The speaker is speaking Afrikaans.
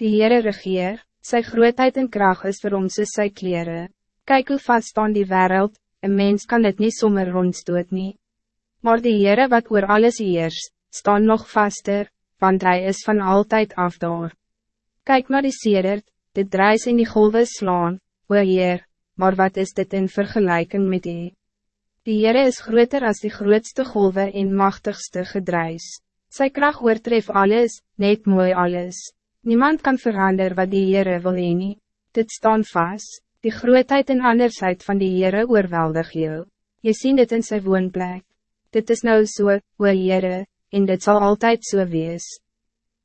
Die Heere regeer, sy grootheid en kracht is vir ons soos sy kleren. Kijk hoe vast staan die wereld, een mens kan het niet sommer rondstoot nie. Maar die Heere wat oor alles heers, staan nog vaster, want hij is van altijd af daar. Kijk maar die sedert, dit drijs in die golven slaan, o Heer, maar wat is dit in vergelijking met die? Die Heere is groter als die grootste golven en machtigste gedruis. Sy kracht oortref alles, net mooi alles. Niemand kan veranderen wat die Heere wil heen nie. Dit staan vast, die grootheid en andersheid van die Heere oorweldig jou. Je ziet dit in sy woonplek. Dit is nou so, o Heere, en dit zal altijd zo so wees.